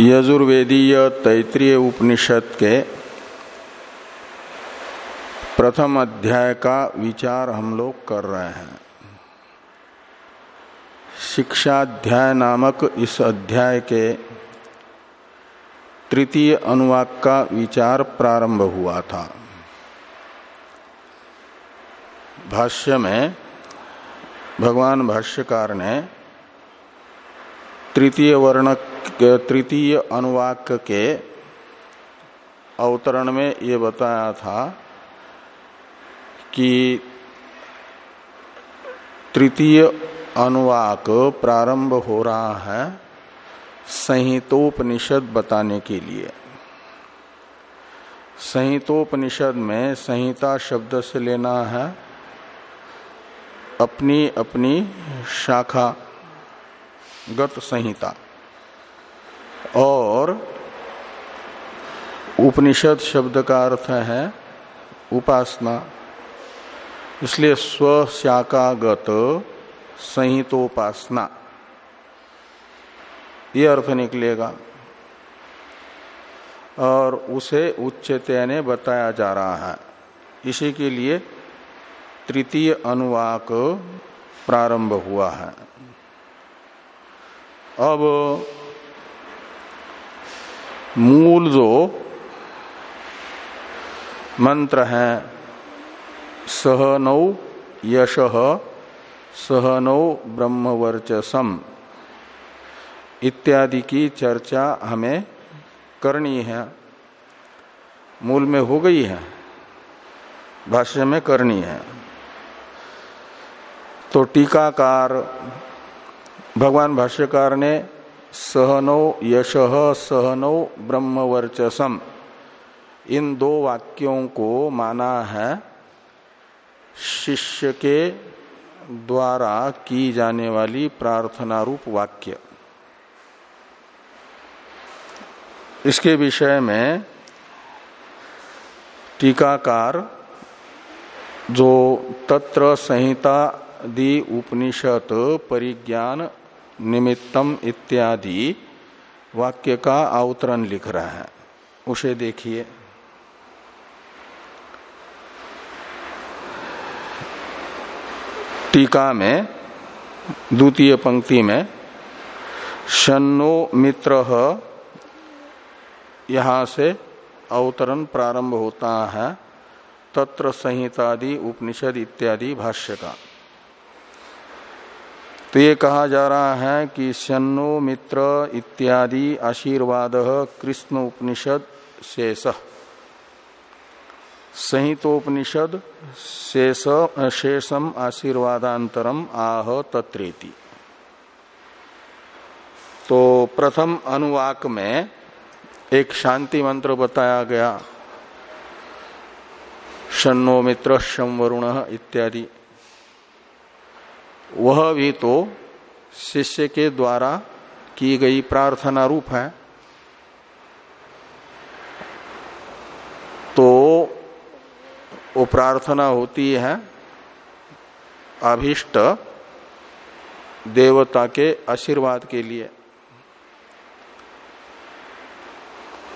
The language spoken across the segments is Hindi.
यजुर्वेदीय तैतृय उपनिषद के प्रथम अध्याय का विचार हम लोग कर रहे हैं। शिक्षाध्याय नामक इस अध्याय के तृतीय अनुवाक का विचार प्रारंभ हुआ था। भाष्य में भगवान भाष्यकार ने तृतीय वर्ण तृतीय अनुवाक के अवतरण में ये बताया था कि तृतीय अनुवाक प्रारंभ हो रहा है संहितोपनिषद बताने के लिए। संहितोपनिषद में संहिता शब्द से लेना है। अपनी अपनी शाखा गत संहिता। और उपनिषद शब्द का अर्थ है उपासना। इसलिए स्व शाखागत संहितोपासना। ये अर्थ निकलेगा। और उसे उच्चतय ने बताया जा रहा है। इसी के लिए तृतीय अनुवाक प्रारंभ हुआ है। अब मूल जो मंत्र है, सहनौ यश, सहनौ ब्रह्मवर्चसम, इत्यादि की चर्चा हमें करनी है। मूल में हो गई है, भाष्य में करनी है। तो टीकाकार, भगवान भाष्यकार ने सहनो यश सहनो ब्रह्मवर्चसम। इन दो वाक्यों को माना है, शिष्य के द्वारा की जाने वाली प्रार्थना रूप वाक्य। इसके विषय में टीकाकार जो तत्र संहिता दि उपनिषद परिज्ञान निमित्तम इत्यादि वाक्य का अवतरण लिख रहा है। उसे देखिए। टीका में, द्वितीय पंक्ति में शनो मित्र यहाँ से अवतरण प्रारंभ होता है, तत्र संहितादि, उपनिषद इत्यादि भाष्य का। तो ये कहा जा रहा है कि शनो मित्र इत्यादि आशीर्वाद कृष्ण उपनिषद शेष। संहितोपनिषद शेष, शेषम आशीर्वादांतरम आह तत्रेति। तो प्रथम अनुवाक में एक शांति मंत्र बताया गया शनो मित्र शम वरुण इत्यादि। वह भी तो शिष्य के द्वारा की गई प्रार्थना रूप है। तो वो प्रार्थना होती है अभिष्ट देवता के आशीर्वाद के लिए।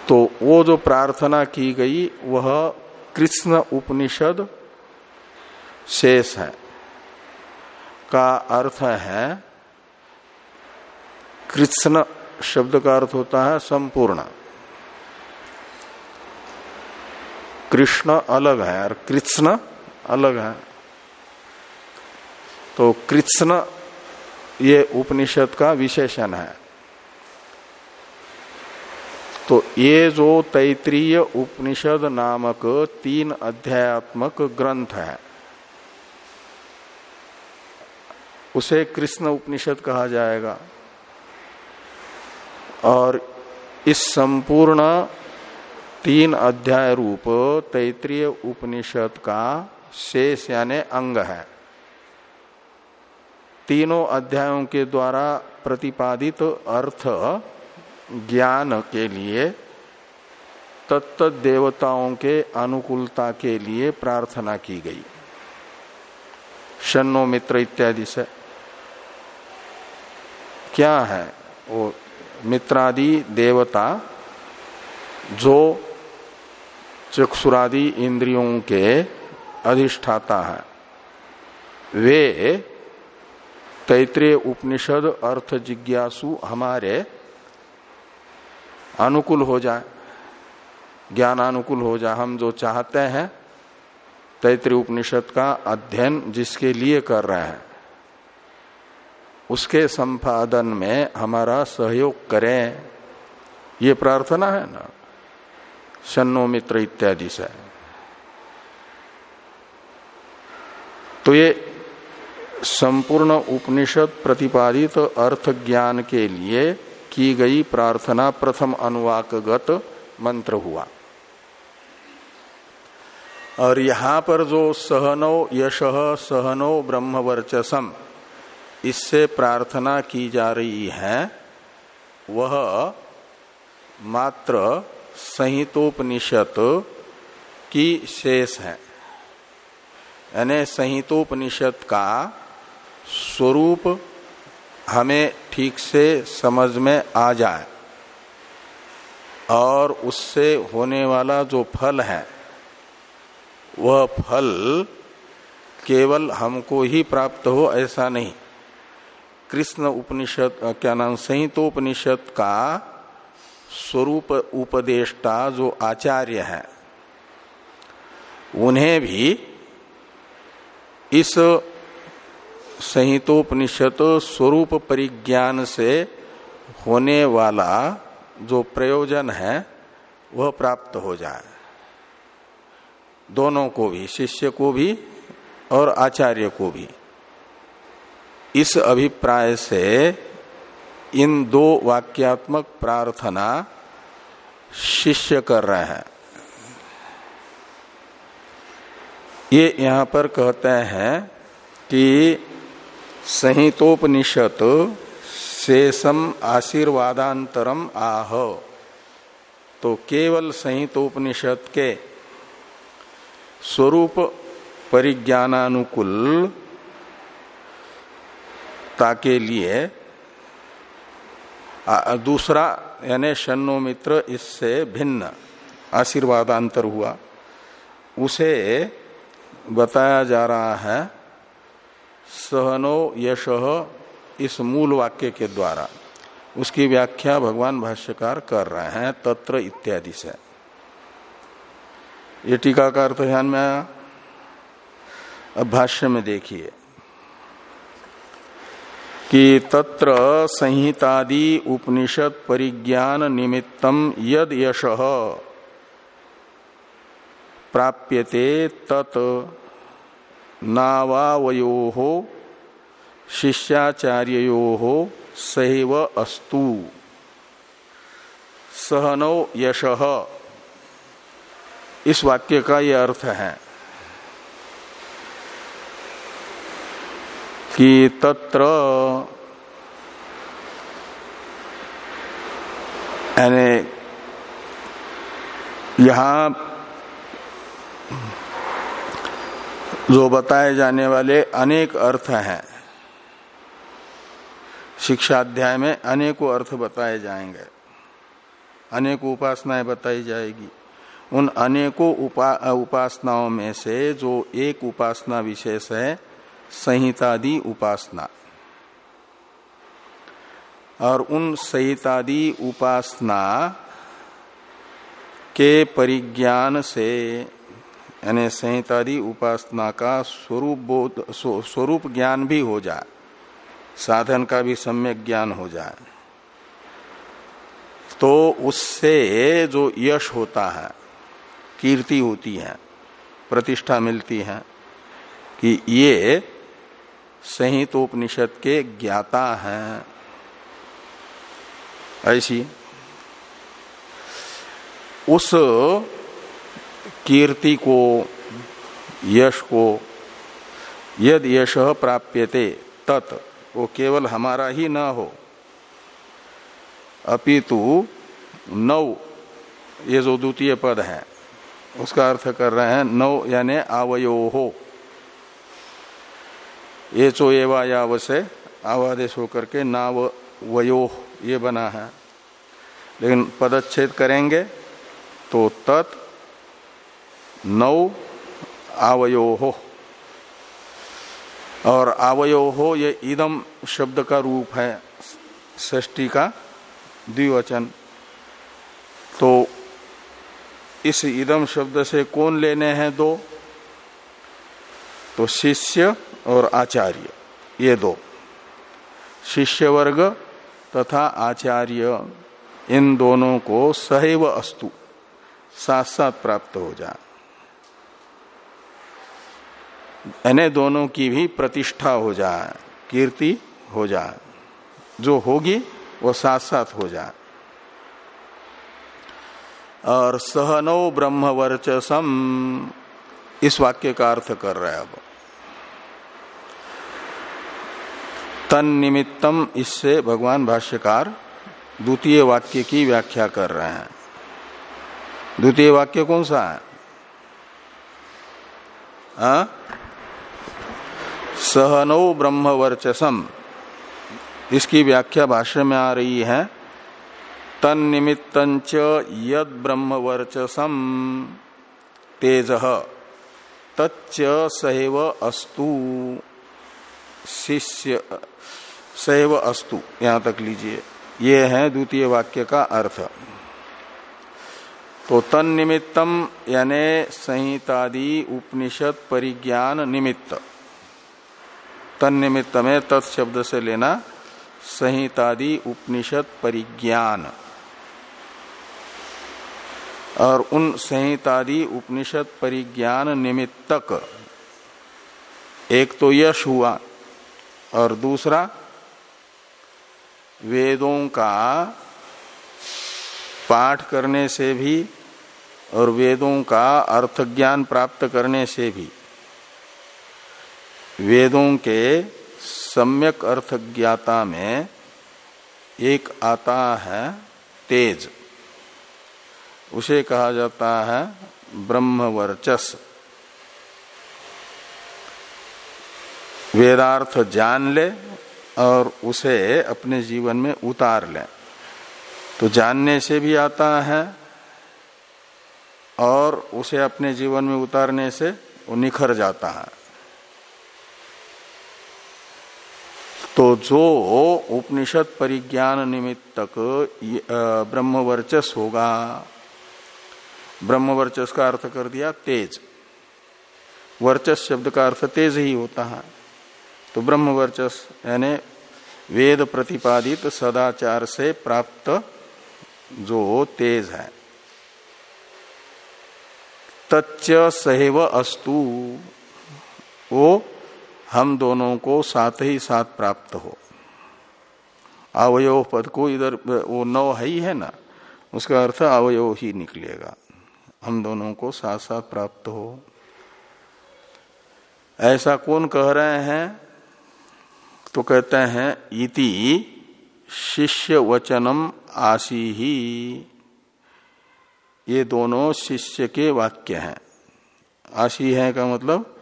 तो वो जो प्रार्थना की गई, वह कृष्ण उपनिषद शेष है। का अर्थ है, कृष्ण शब्द का अर्थ होता है संपूर्ण। कृष्ण अलग है और कृष्ण अलग है। तो कृष्ण ये उपनिषद का विशेषण है। तो ये जो तैतृय उपनिषद नामक तीन अध्यात्मक ग्रंथ है उसे कृष्ण उपनिषद कहा जाएगा। और इस संपूर्ण तीन अध्याय रूप तैतृय उपनिषद का शेष यानी अंग है। तीनों अध्यायों के द्वारा प्रतिपादित अर्थ ज्ञान के लिए, तत्त देवताओं के अनुकूलता के लिए प्रार्थना की गई। शनो मित्र इत्यादि से। क्या है? वो मित्रादि देवता जो चक्षुरादि इंद्रियों के अधिष्ठाता है। वे तैतृय उपनिषद अर्थ जिज्ञासु हमारे अनुकूल हो जाए, ज्ञानानुकूल हो जाए। हम जो चाहते हैं तैतृय उपनिषद का अध्ययन जिसके लिए कर रहे हैं। उसके संपादन में हमारा सहयोग करें। ये प्रार्थना है ना? शनो मित्र इत्यादि से। तो ये संपूर्ण उपनिषद प्रतिपादित तो अर्थ ज्ञान के लिए की गई प्रार्थना प्रथम अनुवाकगत मंत्र हुआ। और यहाँ पर जो सहनो यश सहनो ब्रह्मवर्चसम इससे प्रार्थना की जा रही है, वह मात्र संहितोपनिषद की शेष है। यानी संहितोपनिषद का स्वरूप हमें ठीक से समझ में आ जाए और उससे होने वाला जो फल है, वह फल केवल हमको ही प्राप्त हो, ऐसा नहीं। कृष्ण उपनिषद क्या नाम, संहितोपनिषद का स्वरूप उपदेष्टा जो आचार्य है, उन्हें भी इस संहितोपनिषद स्वरूप परिज्ञान से होने वाला जो प्रयोजन है, वह प्राप्त हो जाए। दोनों को भी, शिष्य को भी और आचार्य को भी। इस अभिप्राय से इन दो वाक्यात्मक प्रार्थना शिष्य कर रहे हैं। ये यहाँ पर कहते हैं कि संहितोपनिषद शेषम आशीर्वादांतरम आह। तो केवल संहितोपनिषद के स्वरूप परिज्ञानानुकूल के लिए दूसरा, यानी शनो मित्र इससे भिन्न आशीर्वादांतर हुआ। उसे बताया जा रहा है, सहनो यश इस मूल वाक्य के द्वारा। उसकी व्याख्या भगवान भाष्यकार कर रहे हैं, तत्र इत्यादि से। ये टीका का अर्थ ध्यान में आया? अब भाष्य में देखिए। कि तत्र संहितादि उपनिषद परिज्ञान निमित्तम यद यश प्राप्यते तत् नावावयो शिष्याचार्यो सहैव अस्तु। सहनौ यश। इस वाक्य का यह अर्थ है। कि तत्र यहाँ जो बताए जाने वाले अनेक अर्थ हैं। शिक्षा अध्याय में अनेकों अर्थ बताए जाएँगे। अनेक उपासनाएँ बताई जाएगी। उन अनेकों उपा, उपासनाओं में से जो एक उपासना विशेष है संहितादि उपासना। और उन संहितादि उपासना के परिज्ञान से, यानी संहितादि उपासना का स्वरूप बोध स्वरूप ज्ञान भी हो जाए, साधन का भी सम्यक ज्ञान हो जाए तो उससे जो यश होता है, कीर्ति होती है, प्रतिष्ठा मिलती है कि ये संहितोपनिषद के ज्ञाता हैं। ऐसी उस कीर्ति को, यश को, यद यश प्राप्यते तत्, वो केवल हमारा ही न हो। अपितु नौ, ये जो द्वितीय पद है, उसका अर्थ कर रहे हैं नौ यानी आवयो। हो ये चो एवा याव से आवादेश होकर के नाव वयो ये बना है। लेकिन पदच्छेद करेंगे तो तत् नौ आवयो हो। और आवयो हो ये इदम शब्द का रूप है ष्टी का द्विवचन। तो इस इदम शब्द से कौन लेने हैं दो? तो शिष्य और आचार्य। ये दो। शिष्य वर्ग तथा आचार्य, इन दोनों को सहैव अस्तु। साथ साथ प्राप्त हो जाए यानी दोनों की भी प्रतिष्ठा हो जाए कीर्ति हो जाए जो होगी, वो साथ साथ हो जाए और सहनो ब्रह्म वर्चसम इस वाक्य का अर्थ कर रहे अब। तन निमित्तम इससे भगवान भाष्यकार द्वितीय वाक्य की व्याख्या कर रहे हैं। द्वितीय वाक्य कौन सा है? आ? सहनो ब्रह्म वर्चसम इसकी व्याख्या भाष्य में आ रही है। तन निमित्तंच यद ब्रह्म वर्चसम तेज तच्च सहैव अस्तु। शिष्य सहैव अस्तु, यहाँ तक लीजिए। ये है द्वितीय वाक्य का अर्थ। तो तन निमित्तम यानी संहितादि उपनिषद परिज्ञान निमित्त। तन निमित्त में तत्शब्द से लेना संहितादि उपनिषद परिज्ञान। और उन संहितादि उपनिषद परिज्ञान निमित्तक। एक तो यश हुआ, और दूसरा वेदों का पाठ करने से भी और वेदों का अर्थ ज्ञान प्राप्त करने से भी, वेदों के सम्यक अर्थ ज्ञाता में एक आता है तेज। उसे कहा जाता है ब्रह्मवर्चस। वेदार्थ जान ले और उसे अपने जीवन में उतार ले। तो जानने से भी आता है और उसे अपने जीवन में उतारने से वो निखर जाता है। तो जो उपनिषद परिज्ञान निमित्तक ब्रह्म वर्चस होगा। ब्रह्म वर्चस का अर्थ कर दिया तेज। वर्चस शब्द का अर्थ तेज ही होता है। तो ब्रह्म यानी वेद प्रतिपादित सदाचार से प्राप्त जो तेज है। तच्च सहैव अस्तु, वो हम दोनों को साथ ही साथ प्राप्त हो। अवयव पद को इधर, वो नौ है ही, है ना? उसका अर्थ अवयव ही निकलेगा। हम दोनों को साथ साथ प्राप्त हो। ऐसा कौन कह रहे हैं? तो कहते हैं, इति शिष्य वचनम आशी ही ये दोनों शिष्य के वाक्य हैं। आशी है का मतलब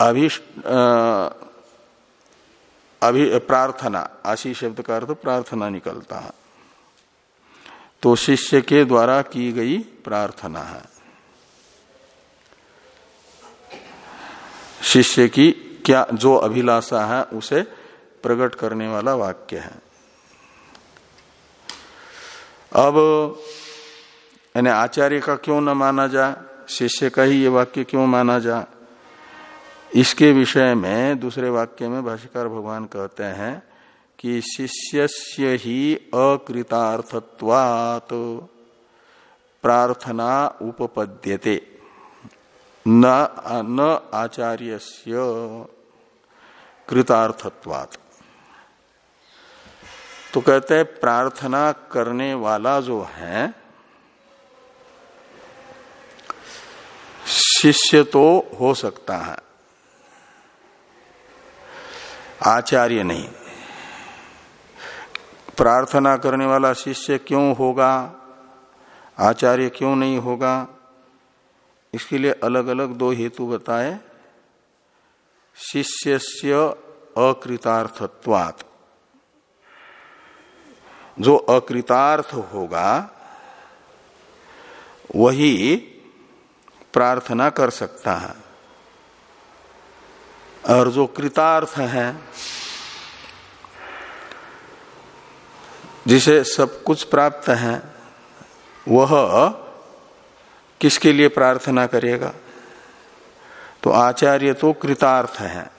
अभिष्ट अभि, प्रार्थना। आशी शब्द का अर्थ प्रार्थना निकलता है। तो शिष्य के द्वारा की गई प्रार्थना है। शिष्य की क्या जो अभिलाषा है, उसे प्रकट करने वाला वाक्य है। अब, यानी आचार्य का क्यों न माना जा शिष्य का ही ये वाक्य क्यों माना जा इसके विषय में दूसरे वाक्य में भाष्यकार भगवान कहते हैं कि शिष्य ही अकृतार्थत्वात, प्रार्थना उपपद्यते। न न आचार्य कृतार्थत्वात। तो कहते हैं, प्रार्थना करने वाला जो है, शिष्य तो हो सकता है। आचार्य नहीं। प्रार्थना करने वाला शिष्य क्यों होगा? आचार्य क्यों नहीं होगा? इसके लिए अलग अलग दो हेतु बताए। शिष्य से अकृतार्थत्वात्। जो अकृतार्थ होगा, वही प्रार्थना कर सकता है। और जो कृतार्थ है, जिसे सब कुछ प्राप्त है, वह किसके लिए प्रार्थना करेगा? तो आचार्य तो कृतार्थ है।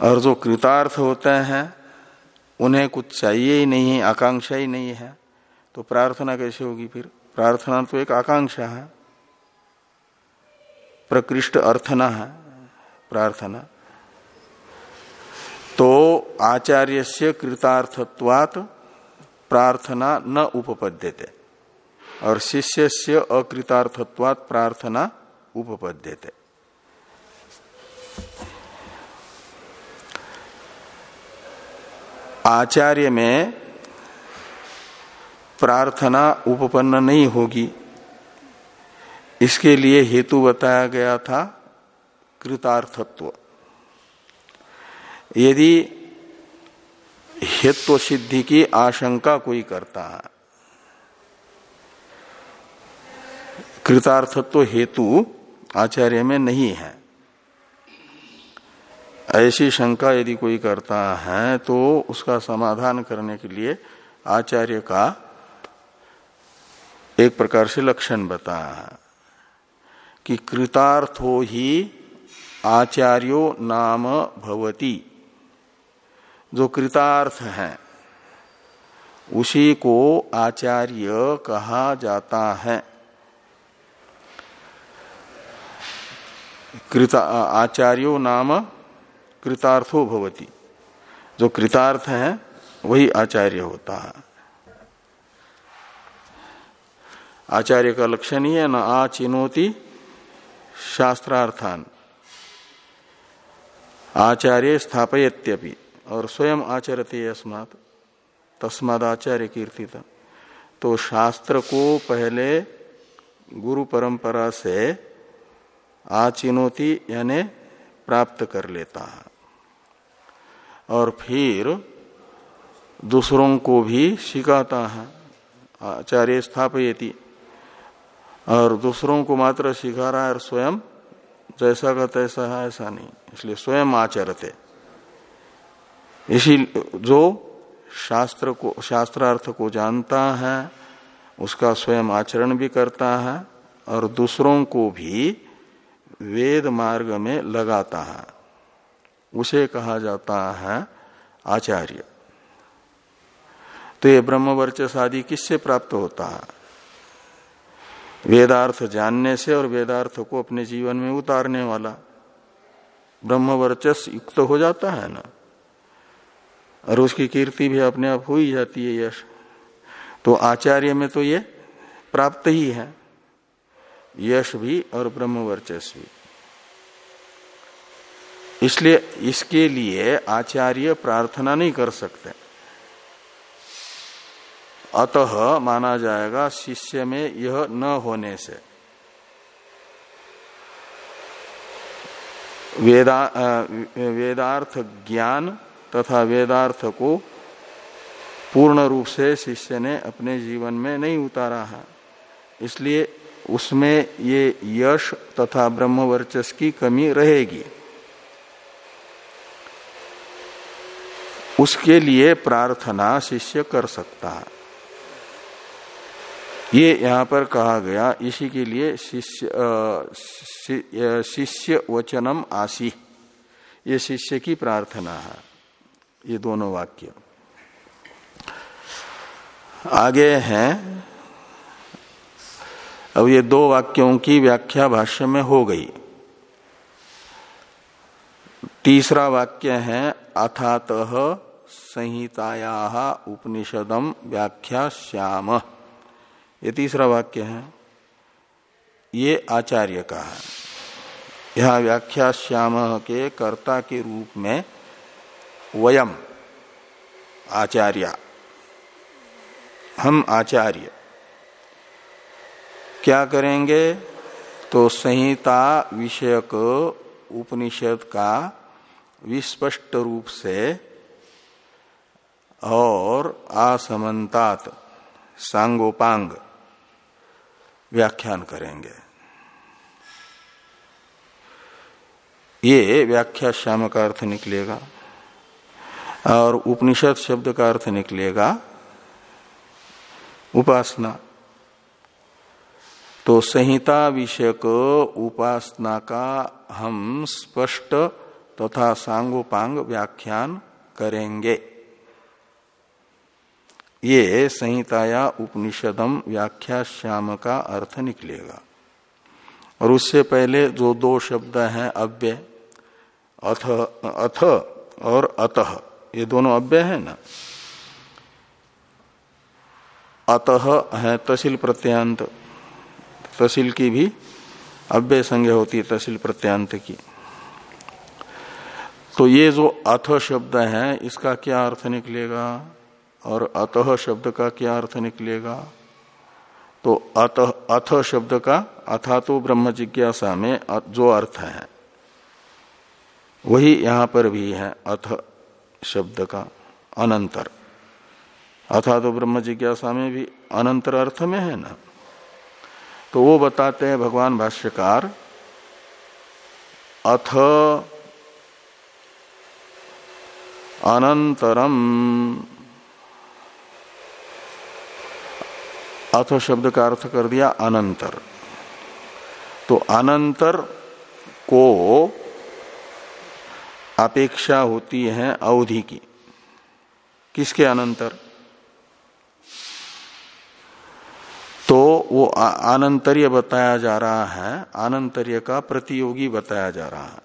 और जो कृतार्थ होते हैं, उन्हें कुछ चाहिए ही नहीं है, आकांक्षा ही नहीं है। तो प्रार्थना कैसे होगी फिर? प्रार्थना तो एक आकांक्षा है। प्रकृष्ट अर्थना है प्रार्थना। तो आचार्य से कृतार्थत्वात प्रार्थना न उपपद्यते। और शिष्य से अकृतार्थत्वात प्रार्थना उपपद्यते। आचार्य में प्रार्थना उपपन्न नहीं होगी। इसके लिए हेतु बताया गया था कृतार्थत्व। यदि हेत्व सिद्धि की आशंका कोई करता है कृतार्थत्व हेतु आचार्य में नहीं है। ऐसी शंका यदि कोई करता है तो उसका समाधान करने के लिए आचार्य का एक प्रकार से लक्षण बताया है कि कृतार्थो ही आचार्यो नाम भवती। जो कृतार्थ है, उसी को आचार्य कहा जाता है। कृता आचार्यो नाम कृतार्थो भवती। जो कृतार्थ है, वही आचार्य होता है। आचार्य का लक्षण ही है, न आचिनोति शास्त्रार्थान। आचार्य स्थापयत्यपि, और स्वयं आचरते अस्मात, तस्माद आचार्य कीर्तित तो शास्त्र को पहले गुरु परंपरा से आचिनोति यानी प्राप्त कर लेता है। और फिर दूसरों को भी सिखाता है। आचार्य स्थापयति। और दूसरों को मात्र सिखा रहा है और स्वयं जैसा का तैसा है, ऐसा नहीं। इसलिए स्वयं आचरते। इसी जो शास्त्र को, शास्त्रार्थ को जानता है, उसका स्वयं आचरण भी करता है, और दूसरों को भी वेद मार्ग में लगाता है। उसे कहा जाता है आचार्य। तो ये ब्रह्म वर्चस आदि किससे प्राप्त होता है? वेदार्थ जानने से और वेदार्थ को अपने जीवन में उतारने वाला। ब्रह्म वर्चस युक्त हो जाता है ना? और उसकी कीर्ति भी अपने आप हो ही जाती है यश। तो आचार्य में तो ये प्राप्त ही है। यश भी और ब्रह्म वर्चस भी। इसलिए इसके लिए आचार्य प्रार्थना नहीं कर सकते। अतः माना जाएगा शिष्य में यह न होने से। वेदा वेदार्थ ज्ञान तथा वेदार्थ को पूर्ण रूप से शिष्य ने अपने जीवन में नहीं उतारा है। इसलिए उसमें ये यश तथा ब्रह्म वर्चस की कमी रहेगी। उसके लिए प्रार्थना शिष्य कर सकता है। ये यहाँ पर कहा गया, इसी के लिए शिष्य शिष्य वचनम आशी ये शिष्य की प्रार्थना है, ये दोनों वाक्य। आगे हैं अब ये दो वाक्यों की व्याख्या भाष्य में हो गई। तीसरा वाक्य है, अथात संहिताया उपनिषदम व्याख्या श्याम। ये तीसरा वाक्य है। ये आचार्य का है। यह व्याख्या श्याम के कर्ता के रूप में वयम, आचार्य। हम आचार्य। क्या करेंगे? तो संहिता विषयक उपनिषद का विस्पष्ट रूप से और असमन्तात सांगोपांग व्याख्यान करेंगे। ये व्याख्या श्याम का अर्थ निकलेगा और उपनिषद शब्द का अर्थ निकलेगा उपासना। तो संहिता विषयक उपासना का हम स्पष्ट तथा सांगोपांग व्याख्यान करेंगे। ये संहिताया उपनिषदम व्याख्या श्याम का अर्थ निकलेगा। और उससे पहले जो दो शब्द हैं, अव्यय, अथ अथ और अतः, ये दोनों अव्यय है ना? अतः है तहसील प्रत्यांत तहसील की भी अव्यय संज्ञा होती है, तहसील प्रत्यांत की। तो ये जो अथ शब्द है, इसका क्या अर्थ निकलेगा? और अतः शब्द का क्या अर्थ निकलेगा? तो अतः, अथ शब्द का अथा तो ब्रह्म जिज्ञासा में जो अर्थ है, वही यहाँ पर भी है अथ शब्द का अनंतर। अथा तो ब्रह्म जिज्ञासा में भी अनंतर अर्थ में है ना? तो वो बताते हैं भगवान भाष्यकार, अथ अनंतरम। अथ शब्द का अर्थ कर दिया अनंतर। तो अनंतर को अपेक्षा होती है अवधि की। किसके अनंतर? तो वो आनंतर्य बताया जा रहा है, आनंतर्य का प्रतियोगी बताया जा रहा है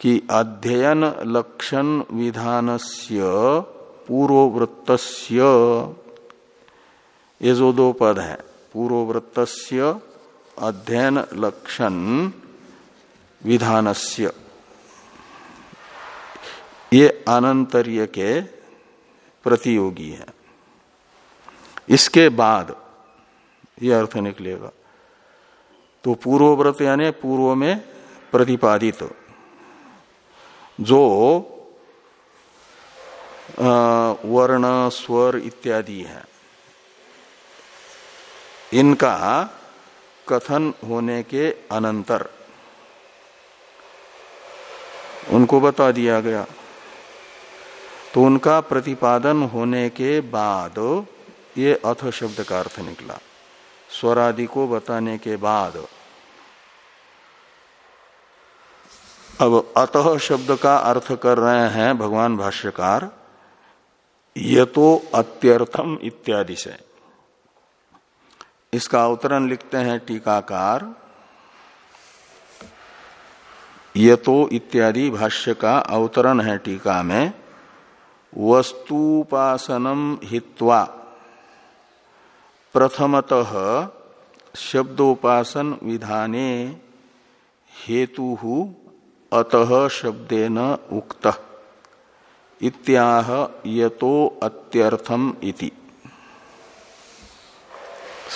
कि अध्ययन लक्षण विधानस्य पूर्ववृत्तस्य, ये जो दो पद है, पूर्ववृत्तस्य, अध्ययन लक्षण विधानस्य। ये अनंतर्य के प्रतियोगी है। इसके बाद, ये अर्थ निकलेगा। तो पूर्वव्रत यानी पूर्व में प्रतिपादित, जो वर्ण, स्वर इत्यादि है। इनका कथन होने के अनंतर, उनको बता दिया गया। तो उनका प्रतिपादन होने के बाद ये अथ शब्द का अर्थ निकला। स्वरादि को बताने के बाद। अब अतः शब्द का अर्थ कर रहे हैं भगवान भाष्यकार ये तो अत्यर्थम इत्यादि से। इसका अवतरण लिखते हैं टीकाकार ये तो इत्यादि भाष्य का अवतरण है टीका में, वस्तुपासनम हित्वा। प्रथमतः शब्दोपासन विधाने हेतु अतः शब्देन उक्त। इत्याह यतो अत्यर्थम इति।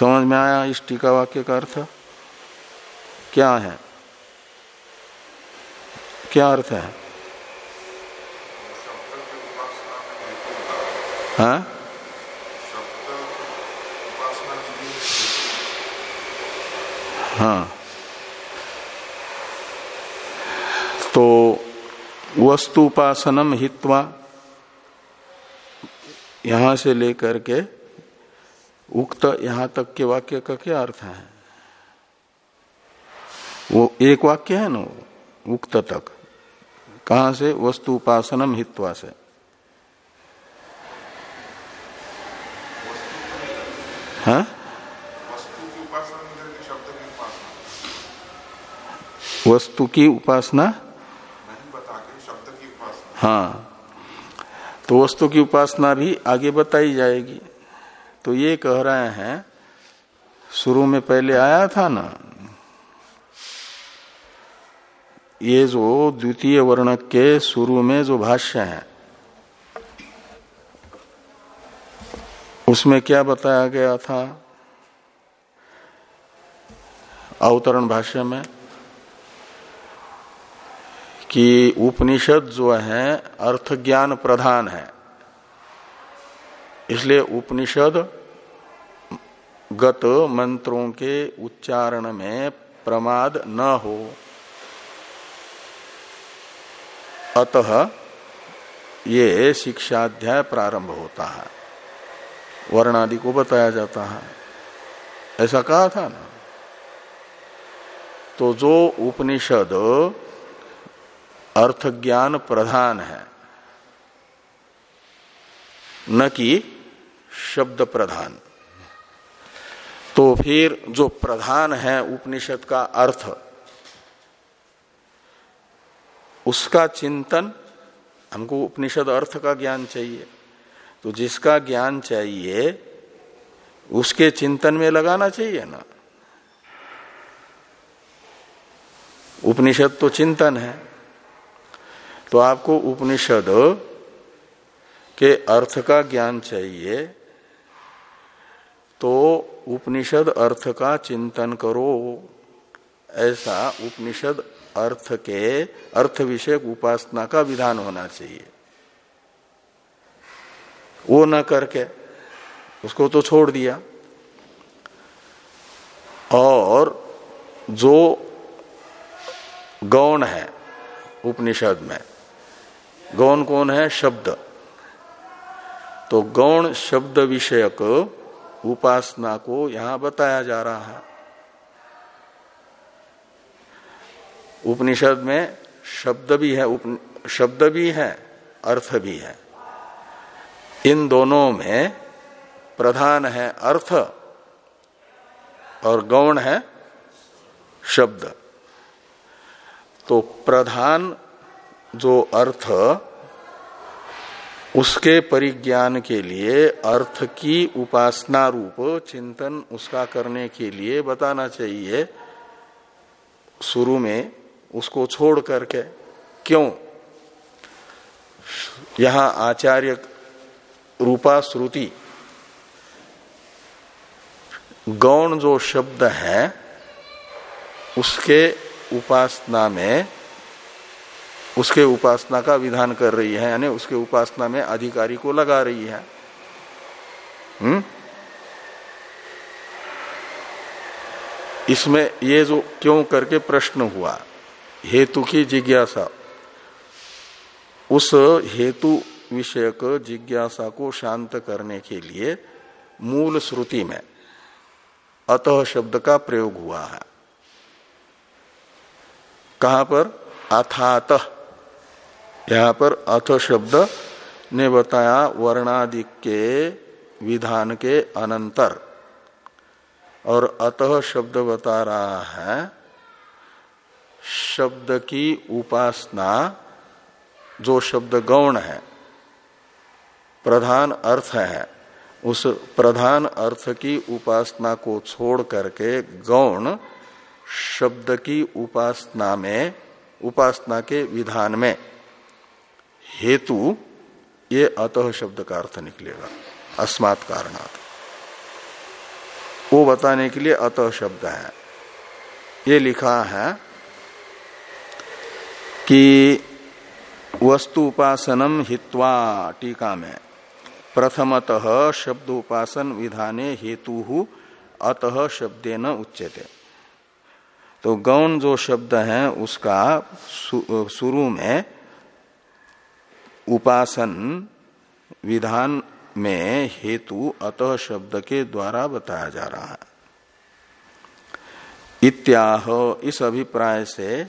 समझ में आया इस टीका वाक्य का अर्थ? क्या है? क्या अर्थ है? हाँ? हाँ। तो वस्तु उपासनम हित्वा यहाँ से लेकर के उक्त यहाँ तक के वाक्य का क्या अर्थ है? वो एक वाक्य है ना, उक्त तक। कहा से? वस्तु उपासनम हित्वा से। हाँ? वस्तु की उपासना? हाँ। तो वस्तु की उपासना भी आगे बताई जाएगी। तो ये कह रहे हैं, शुरू में पहले आया था ना? ये जो द्वितीय वर्ण के शुरू में जो भाष्य है, उसमें क्या बताया गया था? अवतरण भाष्य में। कि उपनिषद जो है अर्थ ज्ञान प्रधान है। इसलिए उपनिषद गत मंत्रों के उच्चारण में प्रमाद न हो। अतः ये शिक्षाध्याय प्रारंभ होता है। वर्ण आदि को बताया जाता है। ऐसा कहा था ना? तो जो उपनिषद अर्थ ज्ञान प्रधान है। न कि शब्द प्रधान। तो फिर जो प्रधान है उपनिषद का अर्थ, उसका चिंतन, हमको उपनिषद अर्थ का ज्ञान चाहिए। तो जिसका ज्ञान चाहिए, उसके चिंतन में लगाना चाहिए ना। उपनिषद तो चिंतन है। तो आपको उपनिषद के अर्थ का ज्ञान चाहिए। तो उपनिषद अर्थ का चिंतन करो। ऐसा उपनिषद अर्थ के, अर्थ विषयक उपासना का विधान होना चाहिए। वो न करके, उसको तो छोड़ दिया। और जो गौण है उपनिषद में गौण कौन है? शब्द। तो गौण शब्द विषयक उपासना को यहाँ बताया जा रहा है। उपनिषद में शब्द भी है शब्द भी है, अर्थ भी है। इन दोनों में प्रधान है अर्थ और गौण है शब्द। तो प्रधान जो अर्थ उसके परिज्ञान के लिए, अर्थ की उपासना रूप, चिंतन उसका करने के लिए बताना चाहिए, शुरू में उसको छोड़ करके। क्यों? यहाँ आचार्य रूपा श्रुति, गौण जो शब्द है, उसके उपासना में उसके उपासना का विधान कर रही है, यानी उसके उपासना में अधिकारी को लगा रही है। हम्म? इसमें ये जो क्यों करके प्रश्न हुआ, हेतु की जिज्ञासा। उस हेतु विषयक जिज्ञासा को शांत करने के लिए मूल श्रुति में अतः शब्द का प्रयोग हुआ है। कहा पर? अथात। यहाँ पर अथ शब्द ने बताया वर्णादि के विधान के अनंतर। और अतः शब्द बता रहा है, शब्द की उपासना, जो शब्द गौण है, प्रधान अर्थ है, उस प्रधान अर्थ की उपासना को छोड़ करके गौण शब्द की उपासना में, उपासना के विधान में हेतु ये अतः शब्द का अर्थ निकलेगा। अस्मात् कारणात्। वो बताने के लिए अतः शब्द है। ये लिखा है कि वस्तु उपासनम हित्वा टीका में प्रथमतः शब्द उपासन विधाने हेतु अतः शब्दे न उच्यते। तो गौण जो शब्द है, उसका शुरू में उपासन विधान में हेतु अतः शब्द के द्वारा बताया जा रहा है। इत्याह, इस अभिप्राय से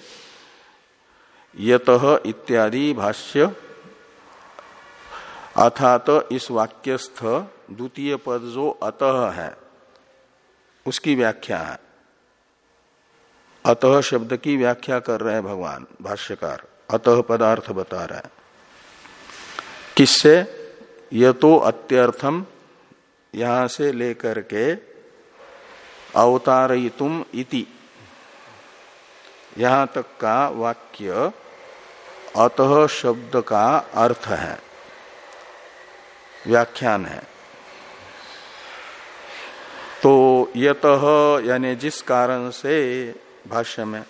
यत इत्यादि भाष्य अर्थात इस वाक्यस्थ द्वितीय पद जो अतः है, उसकी व्याख्या है। अतः शब्द की व्याख्या कर रहे हैं भगवान, भाष्यकार। अतः पदार्थ बता रहे हैं। किससे? ये तो अत्यर्थम यहाँ से लेकर के अवतारयितुम इति। यहाँ तक का वाक्य अतः शब्द का अर्थ है। व्याख्यान है। तो यत यानी जिस कारण से भाष्य में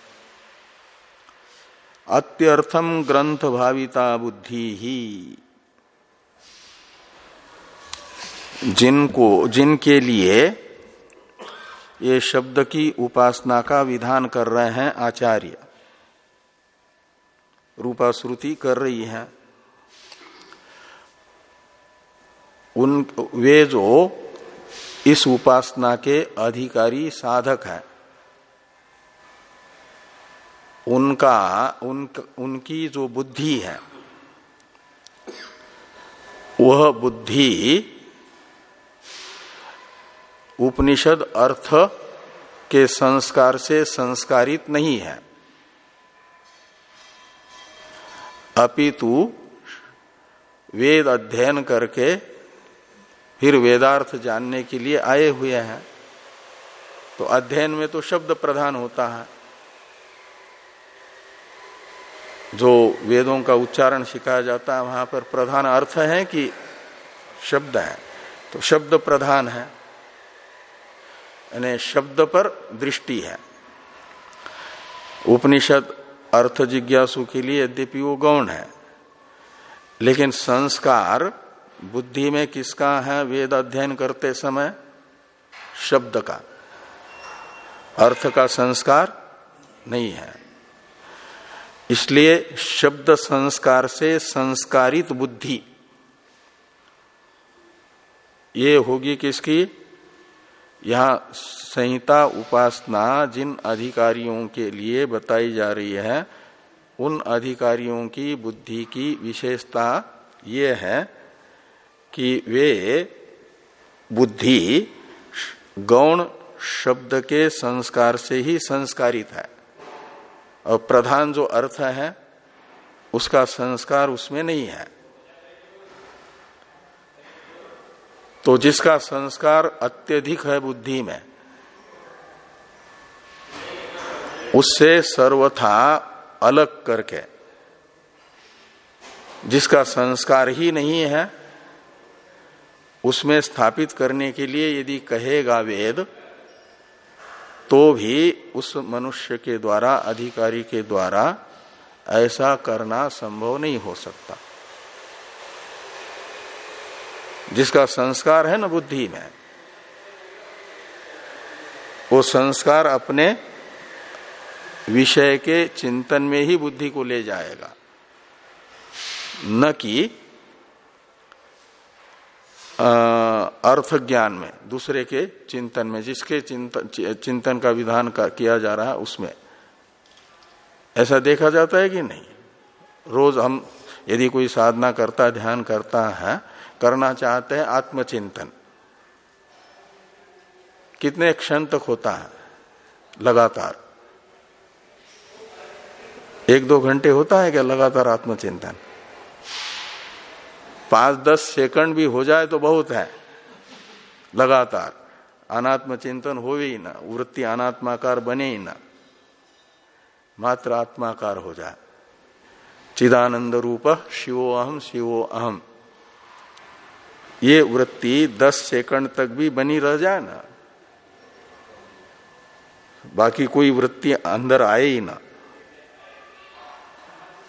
अत्यर्थम ग्रंथ भाविता बुद्धि ही जिनको जिनके लिए ये शब्द की उपासना का विधान कर रहे हैं आचार्य। रूपाश्रुति कर रही है। उन वे जो इस उपासना के अधिकारी साधक हैं। उनका उन, उनकी जो बुद्धि है वह बुद्धि उपनिषद अर्थ के संस्कार से संस्कारित नहीं है। अपितु वेद अध्ययन करके फिर वेदार्थ जानने के लिए आए हुए हैं। तो अध्ययन में तो शब्द प्रधान होता है। जो वेदों का उच्चारण सिखाया जाता है, वहाँ पर प्रधान अर्थ है कि शब्द है। तो शब्द प्रधान है। यानी शब्द पर दृष्टि है। उपनिषद अर्थ जिज्ञासु के लिए यद्यपि वो गौण है, लेकिन संस्कार बुद्धि में किसका है, वेद अध्ययन करते समय? शब्द का। अर्थ का संस्कार नहीं है। इसलिए शब्द संस्कार से संस्कारित बुद्धि, ये होगी किसकी? यहाँ संहिता उपासना जिन अधिकारियों के लिए बताई जा रही है, उन अधिकारियों की बुद्धि की विशेषता ये है कि वे बुद्धि गौण शब्द के संस्कार से ही संस्कारित है। और प्रधान जो अर्थ है, उसका संस्कार उसमें नहीं है। तो जिसका संस्कार अत्यधिक है बुद्धि में, उससे सर्वथा अलग करके, जिसका संस्कार ही नहीं है, उसमें स्थापित करने के लिए यदि कहेगा वेद तो भी उस मनुष्य के द्वारा, अधिकारी के द्वारा ऐसा करना संभव नहीं हो सकता। जिसका संस्कार है ना बुद्धि में वो संस्कार अपने विषय के चिंतन में ही बुद्धि को ले जाएगा। न कि अर्थ ज्ञान में दूसरे के चिंतन में जिसके चिंतन चिंतन का विधान का, किया जा रहा है उसमें। ऐसा देखा जाता है कि नहीं? रोज हम यदि कोई साधना करता ध्यान करता है करना चाहते हैं आत्मचिंतन। कितने क्षण तक होता है? लगातार। एक दो घंटे होता है क्या लगातार आत्मचिंतन? पाँच दस सेकंड भी हो जाए तो बहुत है। लगातार। अनात्म चिंतन हो ही ना। वृत्ति अनात्माकार बने ही ना। मात्र आत्माकार हो जाए। चिदानंद रूप शिवो अहम शिवो अहम ये वृत्ति दस सेकंड तक भी बनी रह जाए ना। बाकी कोई वृत्ति अंदर आए ही ना।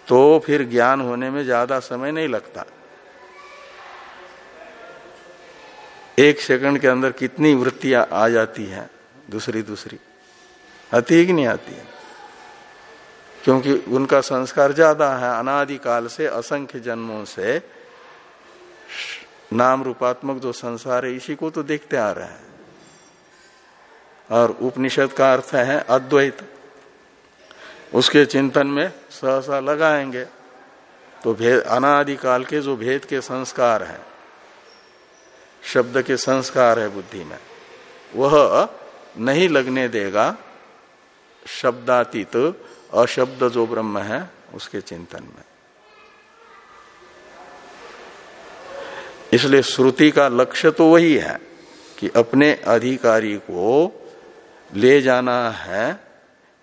तो फिर ज्ञान होने में ज़्यादा समय नहीं लगता। एक सेकंड के अंदर कितनी वृत्तियाँ आ जाती हैं, दूसरी दूसरी। आती कि नहीं आती है? क्योंकि उनका संस्कार ज़्यादा है, अनादिकाल से असंख्य जन्मों से नाम रूपात्मक जो संसार है, इसी को तो देखते आ रहे हैं। और उपनिषद का अर्थ है अद्वैत। उसके चिंतन में सहसा लगाएँगे तो भेद, अनादिकाल के जो भेद के संस्कार हैं, शब्द के संस्कार है बुद्धि में, वह नहीं लगने देगा शब्दातीत, अशब्द जो ब्रह्म है, उसके चिंतन में। इसलिए श्रुति का लक्ष्य तो वही है कि अपने अधिकारी को ले जाना है।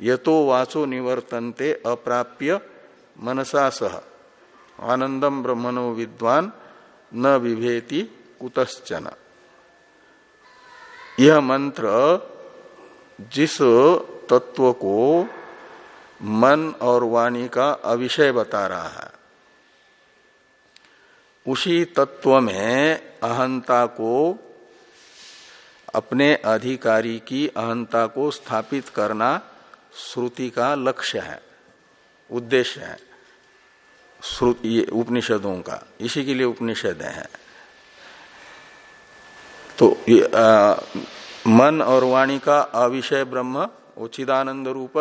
ये तो वाचो निवर्तनते अप्राप्य मनसा सह। आनंदम ब्रह्मणो विद्वान न विभेति कुतश्चन। यह मंत्र जिस तत्व को मन और वाणी का अविषय बता रहा है उसी तत्व में अहंता को अपने अधिकारी की अहंता को स्थापित करना श्रुति का लक्ष्य है उद्देश्य है। श्रुति उपनिषदों का इसी के लिए उपनिषद है। तो आ, मन और वाणी का अविषय ब्रह्म उचिदानंद रूप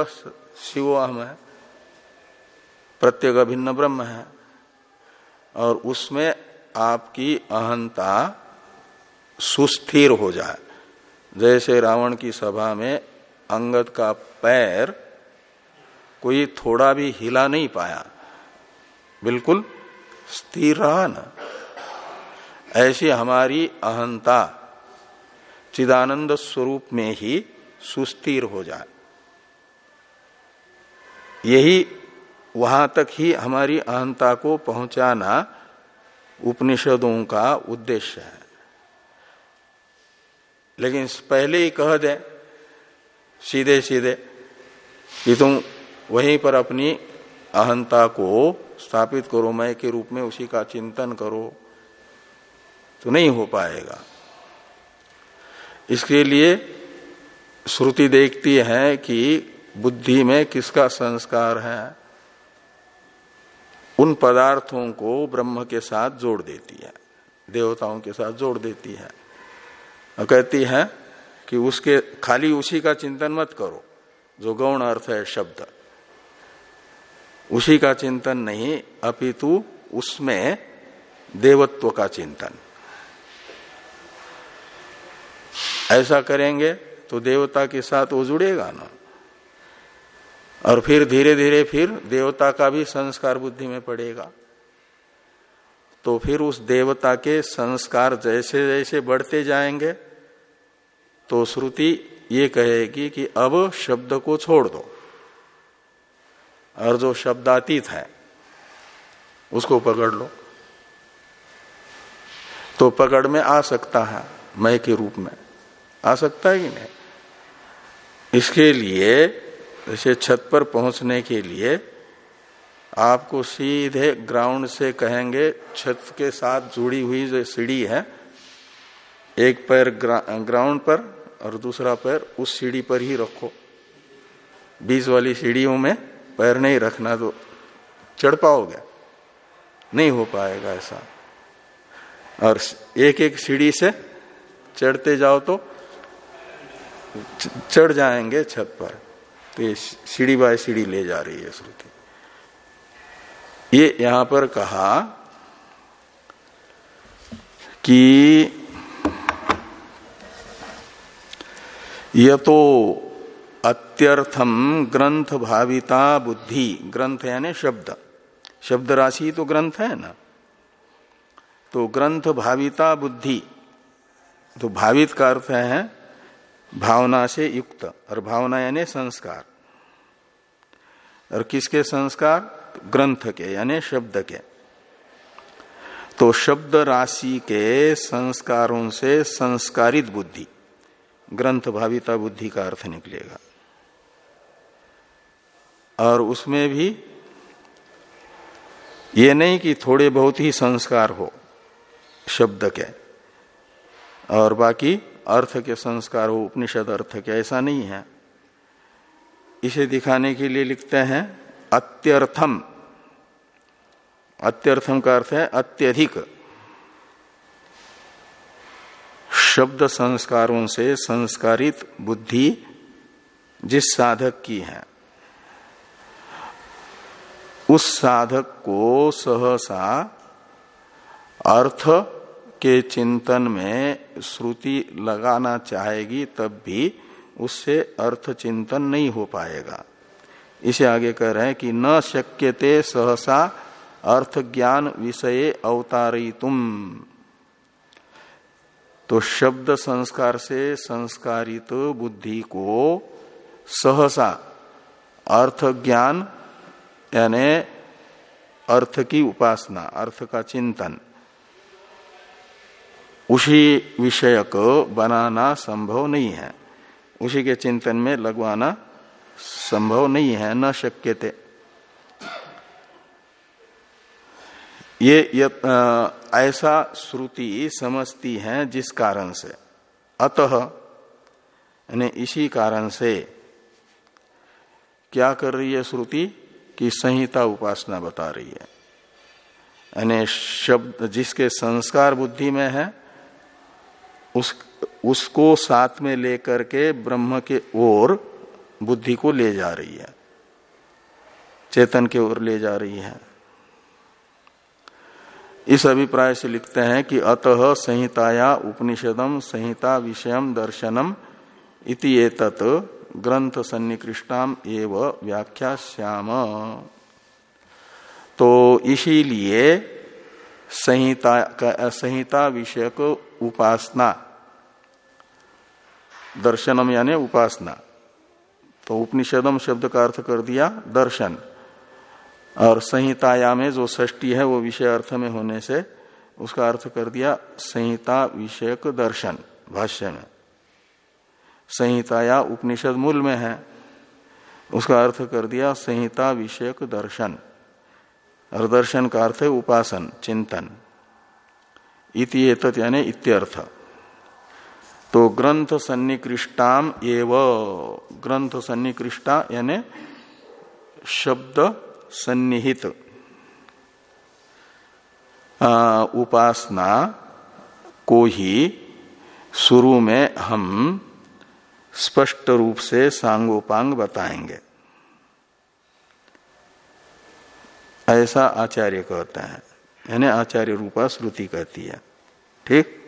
शिव अहम है प्रत्येक अभिन्न ब्रह्म है। और उसमें आपकी अहंता सुस्थिर हो जाए। जैसे रावण की सभा में अंगद का पैर कोई थोड़ा भी हिला नहीं पाया। बिल्कुल स्थिर रहा ना। ऐसी हमारी अहंता चिदानंद स्वरूप में ही सुस्थिर हो जाए। यही वहाँ तक ही हमारी अहंता को पहुंचाना उपनिषदों का उद्देश्य है। लेकिन पहले ही कह दे, सीधे सीधे, कि तुम वहीं पर अपनी अहंता को स्थापित करो मैं के रूप में उसी का चिंतन करो तो नहीं हो पाएगा। इसके लिए श्रुति देखती है कि बुद्धि में किसका संस्कार है? उन पदार्थों को ब्रह्म के साथ जोड़ देती है, देवताओं के साथ जोड़ देती है। और कहती है कि उसके, खाली उसी का चिंतन मत करो, जो गौण अर्थ है शब्द। उसी का चिंतन नहीं, अपितु उसमें देवत्व का चिंतन। ऐसा करेंगे तो देवता के साथ वो जुड़ेगा ना। और फिर धीरे धीरे फिर देवता का भी संस्कार बुद्धि में पड़ेगा। तो फिर उस देवता के संस्कार जैसे जैसे बढ़ते जाएँगे तो श्रुति ये कहेगी कि अब शब्द को छोड़ दो। और जो शब्दातीत है, उसको पकड़ लो। तो पकड़ में आ सकता है मय के रूप में। आ सकता है कि नहीं? इसके लिए जैसे छत पर पहुँचने के लिए आपको सीधे ग्राउंड से कहेंगे छत के साथ जुड़ी हुई जो सीढ़ी है एक पैर ग्रा, ग्राउंड पर और दूसरा पैर उस सीढ़ी पर ही रखो। बीच वाली सीढ़ियों में पैर नहीं रखना तो चढ़ पाओगे। नहीं हो पाएगा ऐसा। और एक एक सीढ़ी से चढ़ते जाओ तो चढ़ जाएँगे छत पर। तो ये सीढ़ी बाय सीढ़ी ले जा रही है श्रुति। ये यहाँ पर कहा कि ये तो अत्यर्थम ग्रंथ भाविता बुद्धि। ग्रंथ यानी शब्द। शब्द राशि तो ग्रंथ है ना? तो ग्रंथ भाविता बुद्धि। तो भावित का अर्थ है भावना से युक्त और भावना यानी संस्कार। और किसके संस्कार? ग्रंथ के, यानी शब्द के। तो शब्द राशि के संस्कारों से संस्कारित बुद्धि। ग्रंथ भाविता बुद्धि का अर्थ निकलेगा। और उसमें भी ये नहीं कि थोड़े बहुत ही संस्कार हो शब्द के। और बाकी अर्थ के संस्कार हो उपनिषद अर्थ के, ऐसा नहीं है। इसे दिखाने के लिए लिखते हैं, अत्यर्थम। अत्यर्थम का अर्थ है अत्यधिक। शब्द संस्कारों से संस्कारित बुद्धि जिस साधक की है, उस साधक को सहसा अर्थ के चिंतन में श्रुति लगाना चाहेगी, तब भी उससे अर्थ चिंतन नहीं हो पाएगा। इसे आगे कह रहे हैं कि न शक्यते सहसा अर्थ ज्ञान विषय अवतारी तुम तो शब्द संस्कार से संस्कारित बुद्धि को सहसा अर्थ ज्ञान यानी अर्थ की उपासना, अर्थ का चिंतन। उसी विषय को बनाना संभव नहीं है। उसी के चिंतन में लगवाना संभव नहीं है, न शक्य थे ये ऐसा श्रुति समझती है जिस कारण से। अतः, यानी इसी कारण से क्या कर रही है श्रुति? की संहिता उपासना बता रही है। यानी शब्द जिसके संस्कार बुद्धि में है उस, उसको साथ में लेकर के ब्रह्म के ओर बुद्धि को ले जा रही है। चेतन के ओर ले जा रही है। इस अभिप्राय से लिखते हैं कि अतः संहिताया उपनिषदम संहिता विषयम दर्शनम इति एतत् ग्रंथ सन्निकृष्टाम एव व्याख्या श्याम। तो इसीलिए संहिता संहिता विषयक उपासना। दर्शनम यानी उपासना। तो उपनिषदम शब्द का अर्थ कर दिया, दर्शन। और संहिताया में जो षष्टी है, वो विषय अर्थ में होने से उसका अर्थ कर दिया, संहिता विषयक दर्शन, भाष्य में। संहिताया उपनिषद मूल में है। उसका अर्थ कर दिया, संहिता विषयक दर्शन। और दर्शन का अर्थ है उपासन, चिंतन। इति यानी इत्यर्थ। तो ग्रंथ सन्निकृष्टाम एव। ग्रंथ सन्निकृष्टा यानी शब्द सन्निहित उपासना को ही शुरू में हम स्पष्ट रूप से सांगोपांग बताएँगे। ऐसा आचार्य कहते हैं। यानी आचार्य रूपा श्रुति कहती है। ठीक?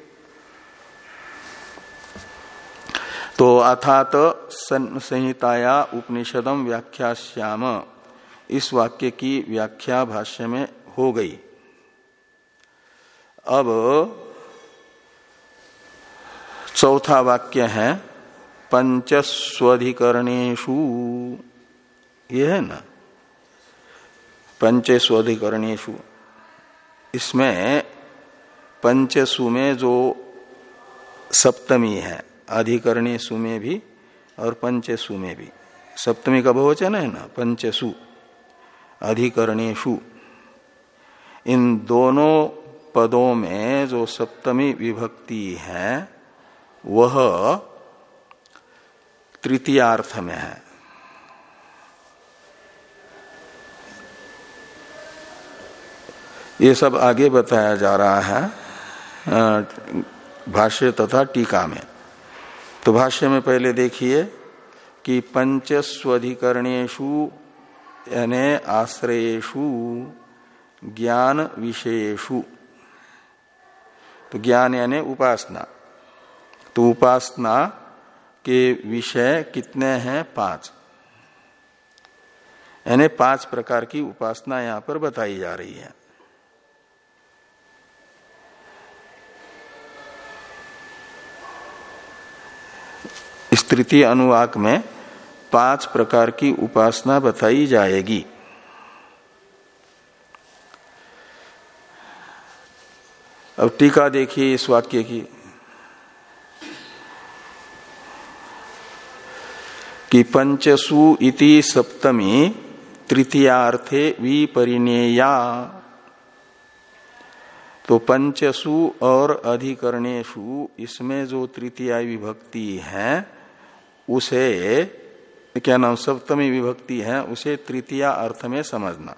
तो अथात संहिताया उपनिषदम व्याख्या श्याम इस वाक्य की व्याख्या भाष्य में हो गई। अब चौथा वाक्य है पंचस्वधिकरणेशु ये है ना? पंचस्वधिकरणेशु इसमें पंचसु में जो सप्तमी है अधिकरणेशु में भी और पंचसु में भी। सप्तमी का बहुवचन है ना? पंचसु, अधिकरणेशु। इन दोनों पदों में जो सप्तमी विभक्ति है, वह तृतीयार्थ में है। ये सब आगे बताया जा रहा है भाष्य तथा टीका में। तो भाष्य में पहले देखिए कि पंचस्वधिकरणेशु यानी आश्रयेशु ज्ञान विषयेशु तो ज्ञान यानी उपासना। तो उपासना के विषय कितने हैं? पाँच। यानी पाँच प्रकार की उपासना यहाँ पर बताई जा रही है। तृतीय अनुवाक में पाँच प्रकार की उपासना बताई जाएगी। अब टीका देखिए इस वाक्य की कि पंचसु इति सप्तमी तृतीयार्थे विपरिणेया। तो पंचसु और अधिकरणेशु इसमें जो तृतीय विभक्ति है उसे, क्या नाम, सप्तमी विभक्ति है, उसे तृतीया अर्थ में समझना।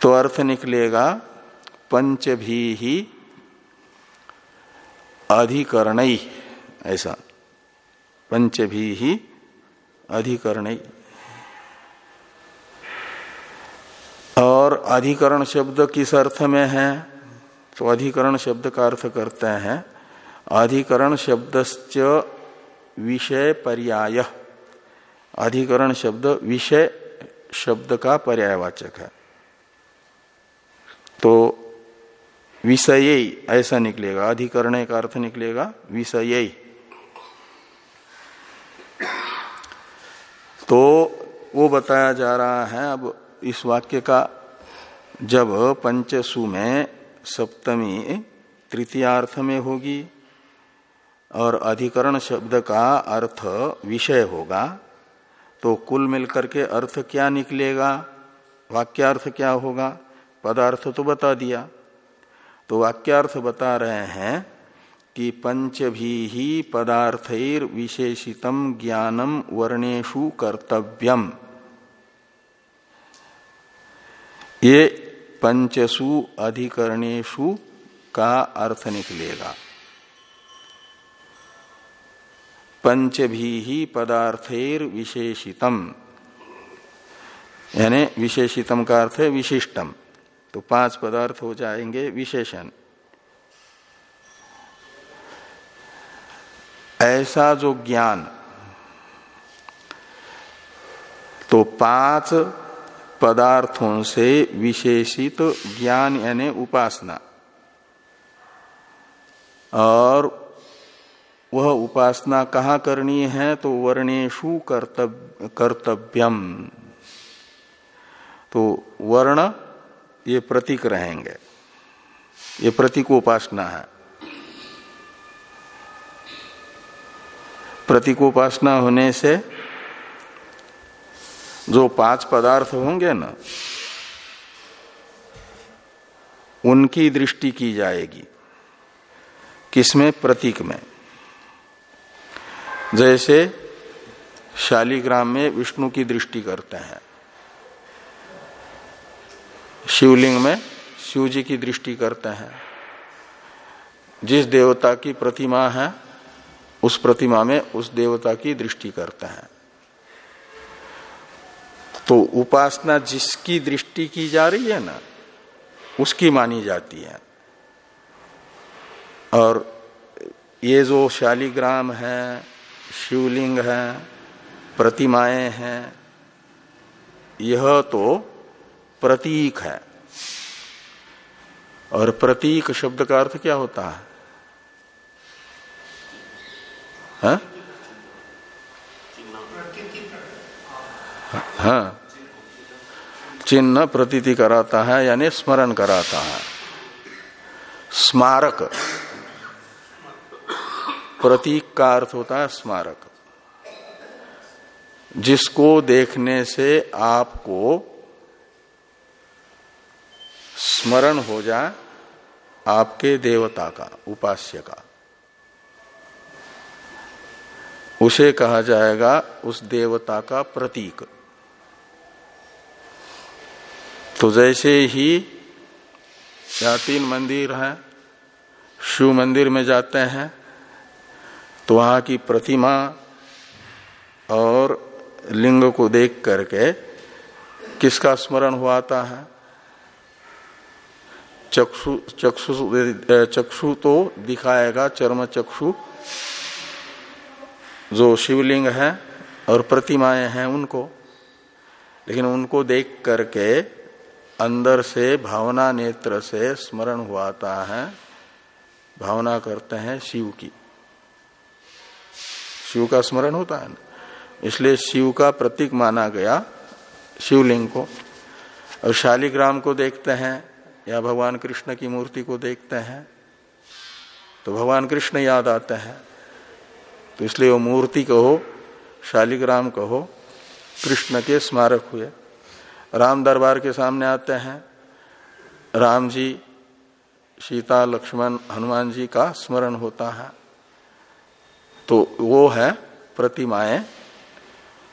तो अर्थ निकलेगा पंच भी ही अधिकरण, ऐसा। पंच भी ही अधिकरण। और अधिकरण शब्द किस अर्थ में है? तो अधिकरण शब्द का अर्थ करते हैं अधिकरण शब्दश्च विषय पर्याय। अधिकरण शब्द विषय शब्द का पर्यायवाचक है। तो विषय ऐसा निकलेगा, अधिकरण का अर्थ निकलेगा, विषय। तो वो बताया जा रहा है अब इस वाक्य का, जब पंचसु में सप्तमी तृतीयार्थ में होगी और अधिकरण शब्द का अर्थ विषय होगा तो कुल मिलकर के अर्थ क्या निकलेगा? वाक्यार्थ क्या होगा? पदार्थ तो बता दिया। तो वाक्यार्थ बता रहे हैं कि पंच भी ही पदार्थर विशेषितम ज्ञानम वर्णेशु कर्तव्यम। ये पंचसु अधिकरणेशु का अर्थ निकलेगा। पंच भी पदार्थेर विशेषितम यानी विशेषितम का अर्थ है विशिष्टम। तो पाँच पदार्थ हो जाएँगे विशेषण। ऐसा जो ज्ञान तो पाँच पदार्थों से विशेषित ज्ञान यानी उपासना। और वह उपासना कहाँ करनी है तो वर्णेशु कर्तव्य, कर्तव्यम। तो वर्ण, ये प्रतीक रहेंगे। ये प्रतीक उपासना है। प्रतीकोपासना होने से जो पाँच पदार्थ होंगे ना, उनकी दृष्टि की जाएगी। किसमें? प्रतीक में। जैसे शालीग्राम में विष्णु की दृष्टि करते हैं। शिवलिंग में शिव जी की दृष्टि करते हैं। जिस देवता की प्रतिमा है, उस प्रतिमा में उस देवता की दृष्टि करते हैं। तो उपासना जिसकी दृष्टि की जा रही है ना, उसकी मानी जाती है। और ये जो शालीग्राम है शिवलिंग है, प्रतिमाएँ हैं, यह तो प्रतीक है। और प्रतीक शब्द का अर्थ क्या होता है? हा? हाँ। चिन्ह प्रतीति कराता है, यानी स्मरण कराता है। स्मारक। प्रतीक का अर्थ होता है स्मारक। जिसको देखने से आपको स्मरण हो जाए आपके देवता का, उपास्य का। उसे कहा जाएगा उस देवता का प्रतीक। तो जैसे ही या तीन मंदिर हैं, शिव मंदिर में जाते हैं तो वहाँ की प्रतिमा और लिंग को देख करके किसका स्मरण हुआता है? चक्षु चक्षु चक्षु तो दिखाएगा, चर्म चक्षु, जो शिवलिंग है और प्रतिमाएँ हैं उनको। लेकिन उनको देख करके अंदर से भावना नेत्र से स्मरण हुआता है। भावना करते हैं शिव की। शिव का स्मरण होता है ना। इसलिए शिव का प्रतीक माना गया शिवलिंग को। और शालिग्राम को देखते हैं या भगवान कृष्ण की मूर्ति को देखते हैं तो भगवान कृष्ण याद आते हैं। तो इसलिए वो मूर्ति कहो, शालिग्राम कहो, कृष्ण के स्मारक हुए। राम दरबार के सामने आते हैं। राम जी, सीता, लक्ष्मण, हनुमान जी का स्मरण होता है। तो वो है प्रतिमाएँ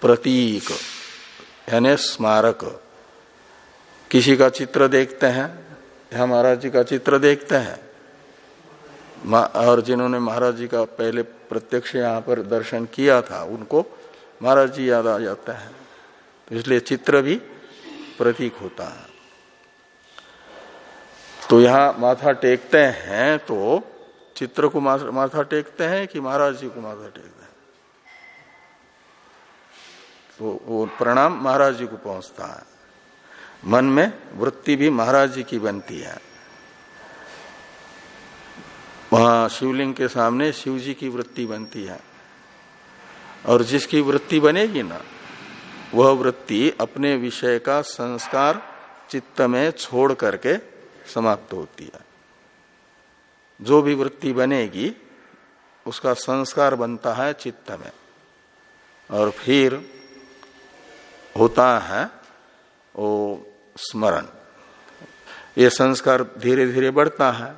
प्रतीक, यानी स्मारक। किसी का चित्र देखते हैं, या महाराज जी का चित्र देखते हैं? और जिन्होंने महाराज जी का पहले प्रत्यक्ष यहाँ पर दर्शन किया था, उनको महाराज जी याद आ जाता है। तो इसलिए चित्र भी प्रतीक होता है। तो यहाँ माथा टेकते हैं तो चित्र को माथा टेकते हैं कि महाराज जी को माथा टेकते हैं। तो वो प्रणाम महाराज जी को पहुँचता है। मन में वृत्ति भी महाराज जी की बनती है। वहाँ शिवलिंग के सामने शिव जी की वृत्ति बनती है। और जिसकी वृत्ति बनेगी ना, वह वृत्ति अपने विषय का संस्कार चित्त में छोड़ करके समाप्त होती है। जो भी वृत्ति बनेगी, उसका संस्कार बनता है चित्त में। और फिर होता है वो स्मरण। ये संस्कार धीरे धीरे बढ़ता है।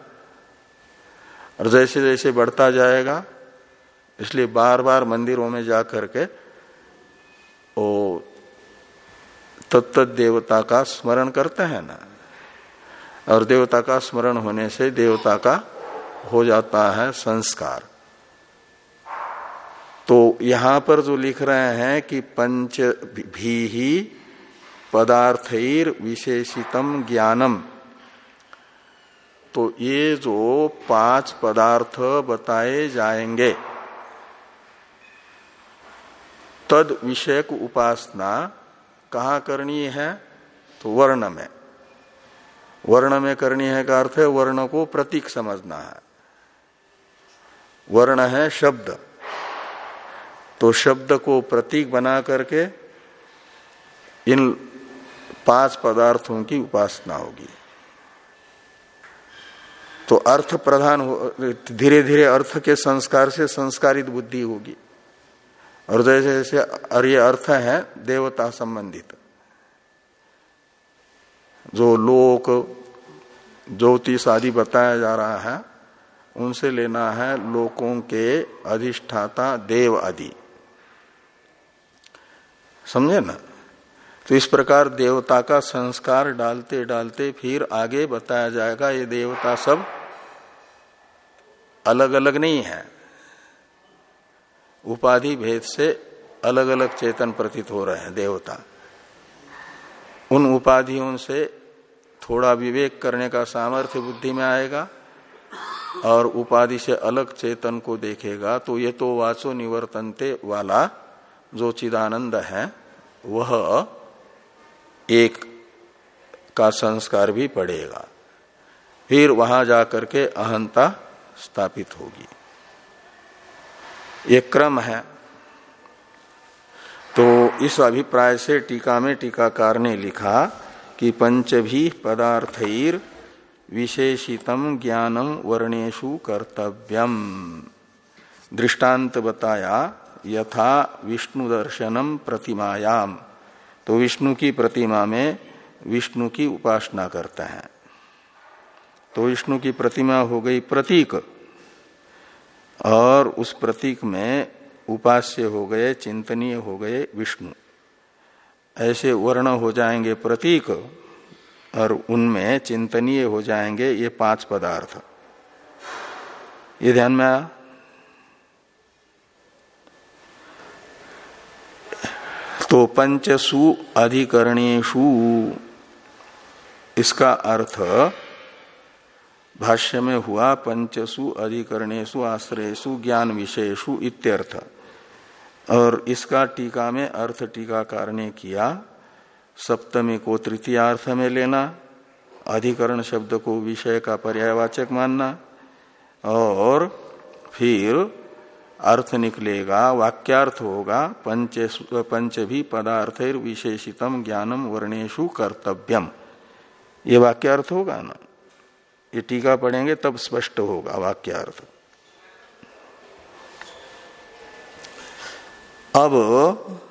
और जैसे जैसे बढ़ता जाएगा, इसलिए बार बार मंदिरों में जा करके वो तत्त देवता का स्मरण करते हैं ना। और देवता का स्मरण होने से देवता का हो जाता है संस्कार। तो यहाँ पर जो लिख रहे हैं कि पंच भी ही पदार्थर विशेषितम ज्ञानम। तो ये जो पाँच पदार्थ बताए जाएँगे, तद विषयक उपासना कहा करनी है? तो वर्ण में। वर्ण में करनी है का अर्थ है वर्ण को प्रतीक समझना है। वर्ण है शब्द। तो शब्द को प्रतीक बना करके इन पाँच पदार्थों की उपासना होगी। तो अर्थ प्रधान धीरे धीरे अर्थ के संस्कार से संस्कारित बुद्धि होगी। और जैसे जैसे और ये अर्थ है, देवता संबंधित। जो लोक, ज्योतिष आदि बताया जा रहा है उनसे लेना है लोकों के अधिष्ठाता देव आदि। समझे ना? तो इस प्रकार देवता का संस्कार डालते डालते फिर आगे बताया जाएगा, ये देवता सब अलग अलग नहीं है। उपाधि भेद से अलग अलग चेतन प्रतीत हो रहे हैं देवता। उन उपाधियों से थोड़ा विवेक करने का सामर्थ्य बुद्धि में आएगा। और उपाधि से अलग चेतन को देखेगा तो ये तो वाचो निवर्तनते वाला जो चिदानंद है, वह एक का संस्कार भी पड़ेगा। फिर वहाँ जाकर के अहंता स्थापित होगी। ये क्रम है। तो इस अभिप्राय से टीका में टीकाकार ने लिखा कि पंच भी पदार्थर विशेषितम ज्ञानम वर्णेशु कर्तव्यम। दृष्टांत बताया यथा विष्णु दर्शनम प्रतिमायाम। तो विष्णु की प्रतिमा में विष्णु की उपासना करते हैं। तो विष्णु की प्रतिमा हो गई प्रतीक। और उस प्रतीक में उपास्य हो गए, चिंतनीय हो गए विष्णु। ऐसे वर्ण हो जाएँगे प्रतीक। और उनमें चिंतनीय हो जाएँगे ये पाँच पदार्थ। ये ध्यान में आया? तो पंचसु अधिकरणेशु इसका अर्थ भाष्य में हुआ पंचसु अधिकरणेशु आश्रयसु ज्ञान विषयसु इत्यर्थ। और इसका टीका में अर्थ टीकाकार ने किया सप्तमी को तृतीय अर्थ में लेना, अधिकरण शब्द को विषय का पर्यायवाचक मानना, और फिर अर्थ निकलेगा, वाक्यार्थ होगा, पंच पंच भी पदार्थ विशेषितम ज्ञानम वर्णेशु कर्तव्यम। ये वाक्यार्थ होगा ना? ये टीका पढ़ेंगे तब स्पष्ट होगा वाक्यार्थ। अब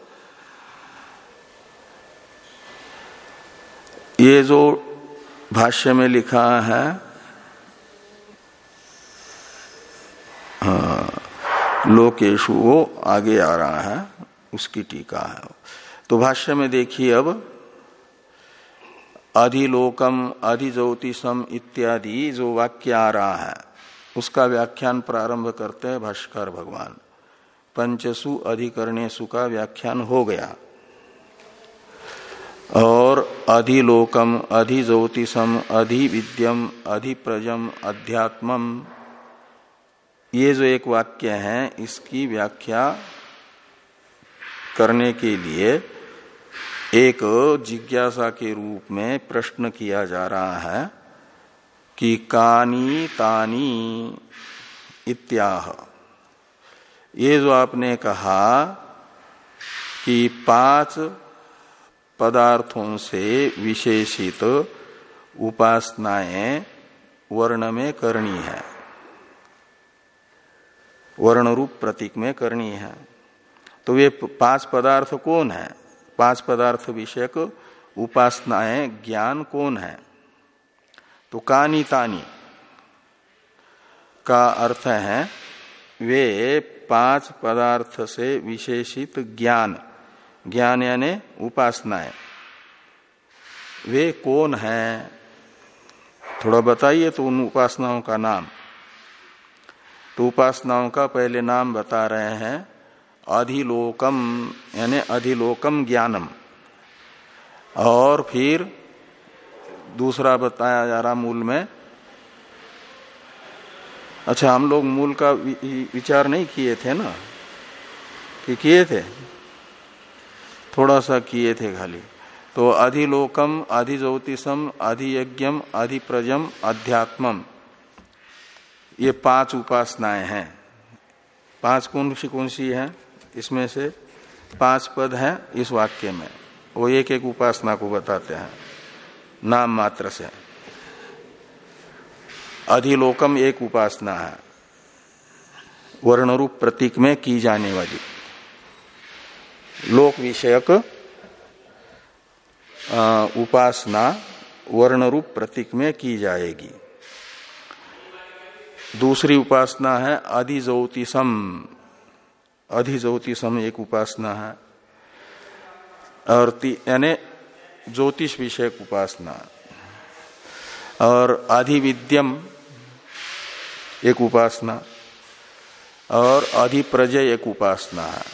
ये जो भाष्य में लिखा है लोकेशु, वो आगे आ रहा है, उसकी टीका है। तो भाष्य में देखिए अब, अधिलोकम, अधिज्योतिषम इत्यादि जो वाक्य आ रहा है, उसका व्याख्यान प्रारंभ करते हैं भाष्कर भगवान। पंचसु अधिकरणेशु का व्याख्यान हो गया। और अधिलोकम, अधिज्योतिषम, अधिविद्यम, अधिप्रजम, अध्यात्मम। ये जो एक वाक्य है, इसकी व्याख्या करने के लिए एक जिज्ञासा के रूप में प्रश्न किया जा रहा है कि कानी तानी इत्याह। ये जो आपने कहा कि पाँच पदार्थों से विशेषित उपासनाएँ वर्ण में करनी है। वर्ण रूप प्रतीक में करनी है। तो वे पाँच पदार्थ कौन है? पाँच पदार्थ विषयक उपासनाएँ ज्ञान कौन है? तो कानी तानी का अर्थ है, वे पाँच पदार्थ से विशेषित ज्ञान। ज्ञान यानी उपासनाएँ। वे कौन हैं? थोड़ा बताइए तो उन उपासनाओं का नाम। तो उपासनाओं का पहले नाम बता रहे हैं, अधिलोकम, यानी अधिलोकम ज्ञानम। और फिर दूसरा बताया जा रहा मूल में। अच्छा हम लोग मूल का विचार नहीं किए थे ना? कि किए थे? थोड़ा सा किए थे खाली। तो अधिलोकम, अधिज्योतिषम, अधियज्ञम, अधिप्रजम, अध्यात्मम। ये पाँच उपासनाएँ हैं। पाँच कौन सी कौन सी है? इसमें से पाँच पद हैं इस वाक्य में। वो एक एक उपासना को बताते हैं। नाम मात्र से। अधिलोकम एक उपासना है। वर्ण रूप प्रतीक में की जाने वाली। लोक विषयक उपासना वर्ण रूप प्रतीक में की जाएगी। दूसरी उपासना है अधिज्योतिषम। अधिज्योतिषम एक उपासना है। और यानी ज्योतिष विषयक उपासना। और अधिविद्यम एक उपासना। और अधिप्रजय एक उपासना है।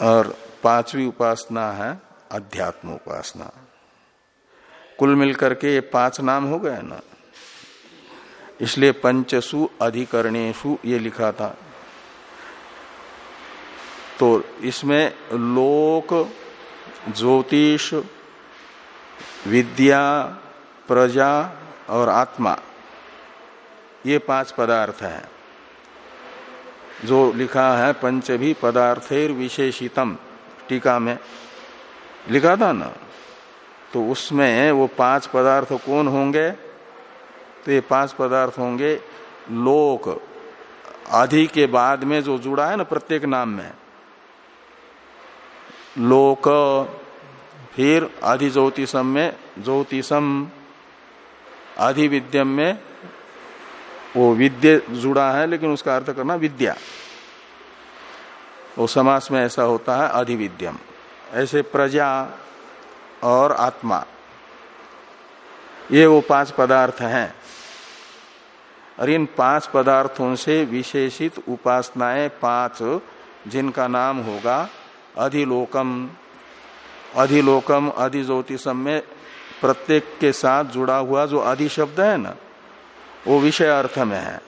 और पांचवी उपासना है अध्यात्म उपासना। कुल मिलकर के ये पाँच नाम हो गए ना। इसलिए पंचसु अधिकरणेशु ये लिखा था। तो इसमें लोक, ज्योतिष, विद्या, प्रजा और आत्मा, ये पाँच पदार्थ हैं। जो लिखा है पंचभी पदार्थेर विशेषितम टीका में लिखा था ना तो उसमें वो पाँच पदार्थ कौन होंगे? तो ये पाँच पदार्थ होंगे लोक, आधि के बाद में जो जुड़ा है ना प्रत्येक नाम में, लोक, फिर आधि ज्योतिषम में, ज्योतिषम, आधि विद्यम में, वो विद्य जुड़ा है, लेकिन उसका अर्थ करना विद्या। वो समास में ऐसा होता है अधिविद्यम ऐसे प्रजा और आत्मा। ये वो पाँच पदार्थ हैं। और इन पाँच पदार्थों से विशेषित उपासनाएँ पाँच, जिनका नाम होगा अधिलोकम। अधिलोकम, अधिज्योतिषम में प्रत्येक के साथ जुड़ा हुआ जो अधि शब्द है ना, वो विषय अर्थ में है।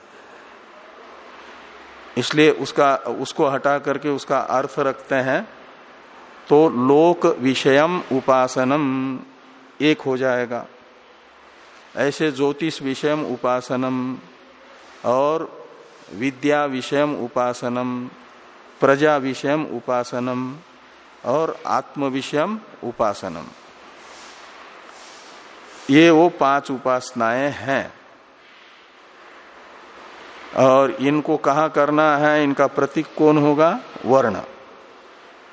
इसलिए उसका, उसको हटा करके उसका अर्थ रखते हैं तो लोक विषयम उपासनम, एक हो जाएगा। ऐसे ज्योतिष विषयम उपासनम और विद्या विषयम उपासनम, प्रजा विषयम उपासनम और आत्म विषयम उपासनम। ये वो पाँच उपासनाएँ हैं। और इनको कहा करना है, इनका प्रतीक कौन होगा? वर्ण।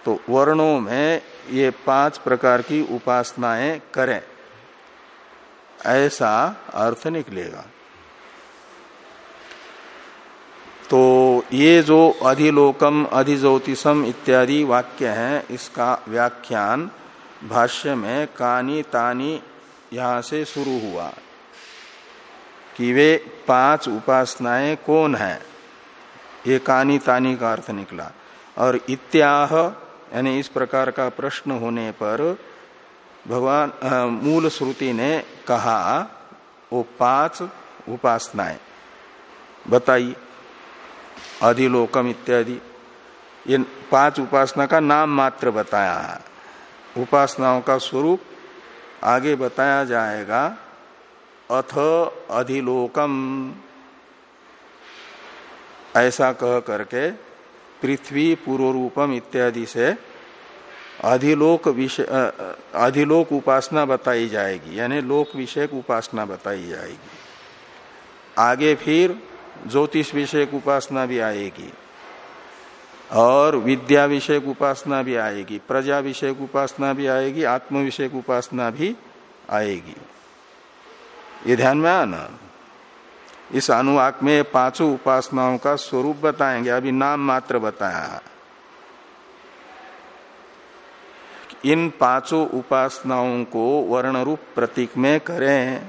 तो वर्णों में ये पाँच प्रकार की उपासनाएँ करें। ऐसा अर्थ निकलेगा। तो ये जो अधिलोकम, अधिज्योतिषम इत्यादि वाक्य हैं, इसका व्याख्यान भाष्य में कानी तानी यहाँ से शुरू हुआ। कि वे पाँच उपासनाएँ कौन है? ये कानी तानी का अर्थ निकला। और इत्याह, यानी इस प्रकार का प्रश्न होने पर भगवान मूल श्रुति ने कहा, वो पाँच उपासनाएँ। बताइए। अधिलोकम इत्यादि। ये पाँच उपासना का नाम मात्र बताया है। उपासनाओं का स्वरूप आगे बताया जाएगा। अथ अधिलोकम। ऐसा कह करके पृथ्वी पूर्व रूपम इत्यादि से अधिलोक विषय अधिलोक उपासना बताई जाएगी, यानी लोक विषयक उपासना बताई जाएगी। आगे फिर ज्योतिष विषयक उपासना भी आएगी, और विद्या विषयक उपासना भी आएगी, प्रजा विषयक उपासना भी आएगी, आत्म विषयक उपासना भी आएगी। ये ध्यान में आना। इस अनुवाक में पाँचों उपासनाओं का स्वरूप बताएँगे। अभी नाम मात्र बताया। इन पाँचों उपासनाओं को वर्ण रूप प्रतीक में करें।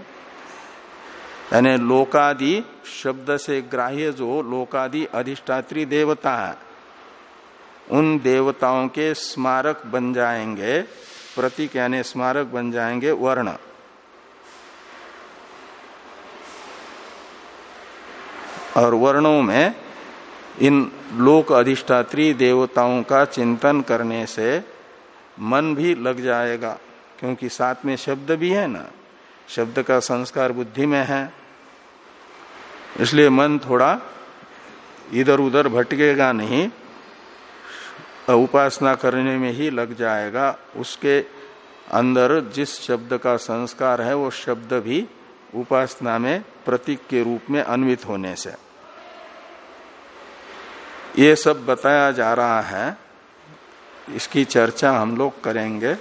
यानी लोकादि शब्द से ग्राह्य जो लोकादि अधिष्ठात्री देवता है, उन देवताओं के स्मारक बन जाएँगे। प्रतीक यानी स्मारक बन जाएँगे वर्ण। और वर्णों में इन लोक अधिष्ठात्री देवताओं का चिंतन करने से मन भी लग जाएगा, क्योंकि साथ में शब्द भी है ना। शब्द का संस्कार बुद्धि में है। इसलिए मन थोड़ा इधर उधर भटकेगा नहीं, उपासना करने में ही लग जाएगा। उसके अंदर जिस शब्द का संस्कार है, वो शब्द भी उपासना में प्रतीक के रूप में अन्वित होने से। ये सब बताया जा रहा है। इसकी चर्चा हम लोग करेंगे।